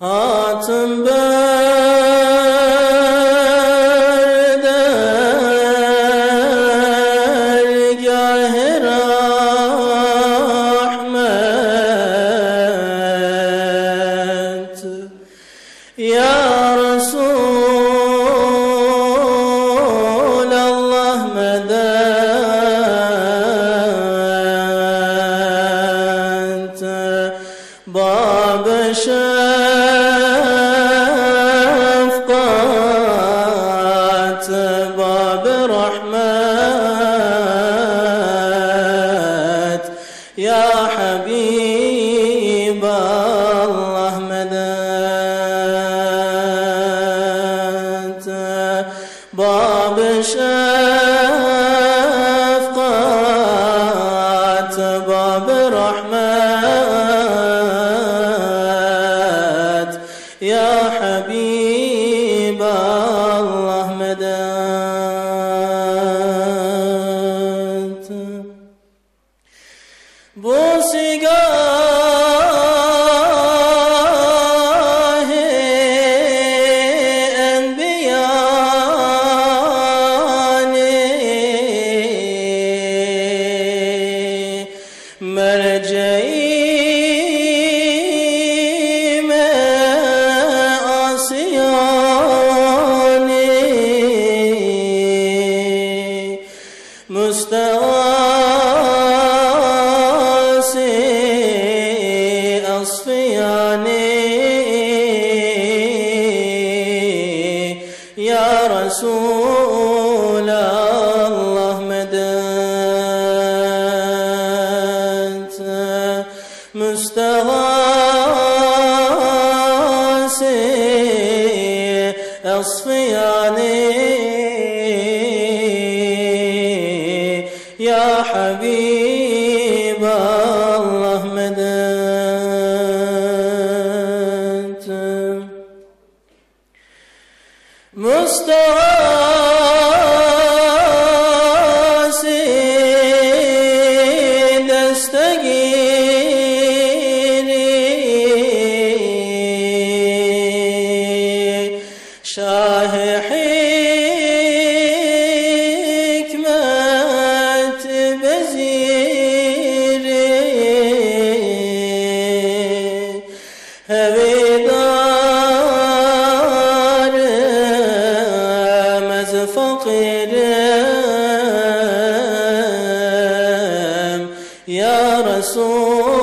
Hatım ben شفقة باب رحمات يا حبيب الله مدات بوسي قال müstevasi asfiyani ya Resul Allah medet müstevasi asfiyani ya Habib Allah medet Mustafa'sı destegiri Şah-ı يا رسول